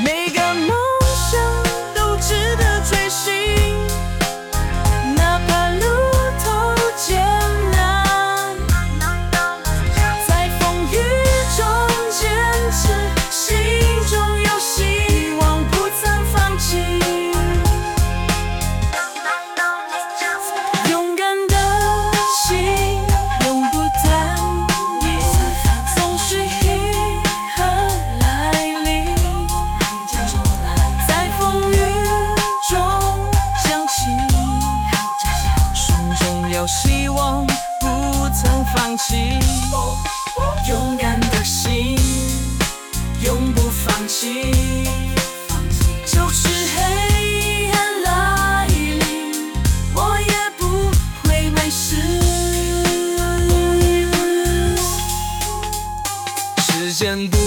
Mega 放弃。勇敢的心，永不放弃。就是黑暗来临，我也不会没事。时间。